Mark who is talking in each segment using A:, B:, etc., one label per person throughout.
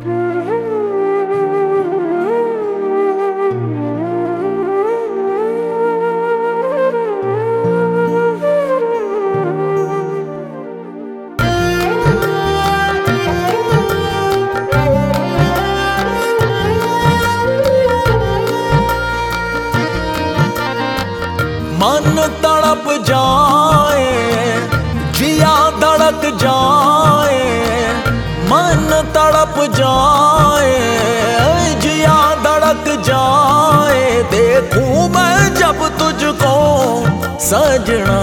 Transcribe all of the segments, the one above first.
A: मन तड़प जाए जिया धड़क जाए। मन तड़प जाए जिया धड़क जाए। देखूँ मैं जब तुझको सजना।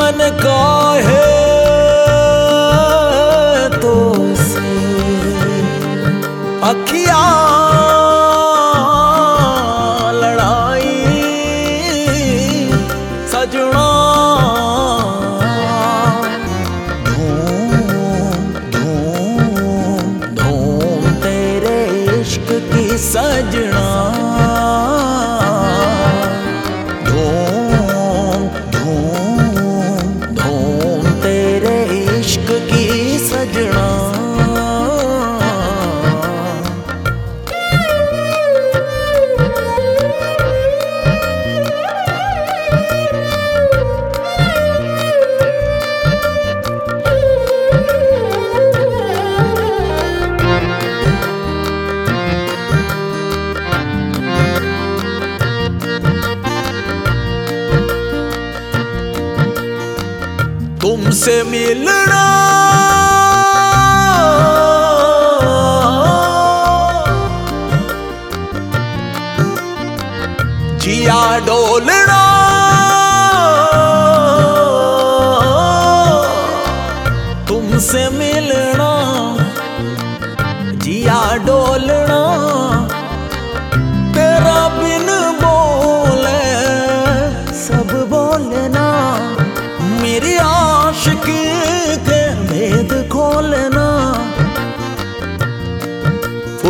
A: मन का है तो से अखिया लड़ाई सजना सजना। se mi lera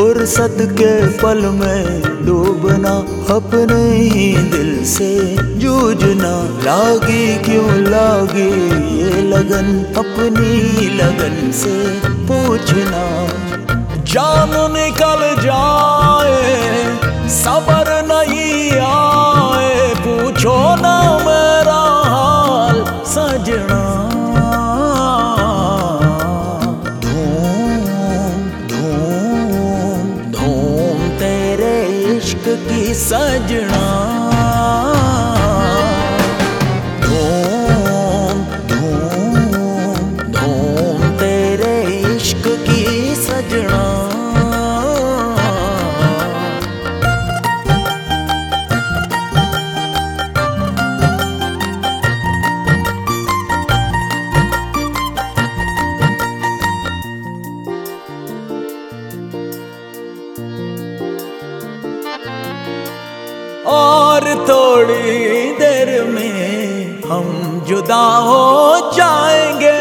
A: फुर्सत के पल में डूबना अपने ही दिल से जूझना, लागे क्यों लागी ये लगन? अपनी लगन से पूछना। जान निकल जाए, सबर नहीं आए। की सजना। और थोड़ी देर में हम जुदा हो जाएँगे।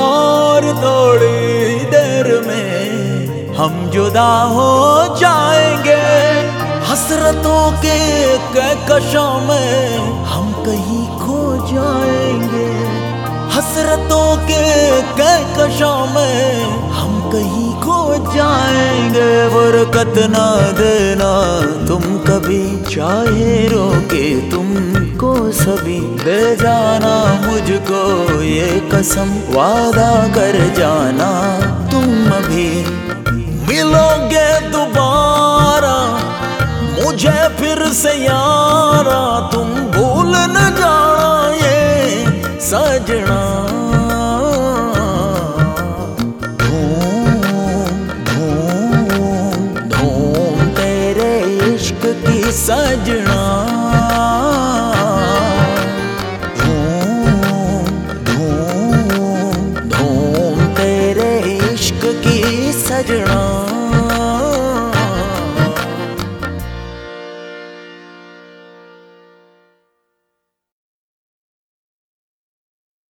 A: और थोड़ी देर में हम जुदा हो जाएँगे। हसरतों के कहकशों में हम कहीं खो जाएँगे। हसरतों के कहकशों में हम कहीं जाएँगे बरकत ना देना। तुम कभी चाहे रोके, तुमको सभी दे जाना। मुझको ये कसम वादा कर जाना। तुम अभी मिलोगे दोबारा, मुझे फिर से यारा। तुम भूल न जाना ये सजना। सजना धूम धूम धूम तेरे इश्क की सजना।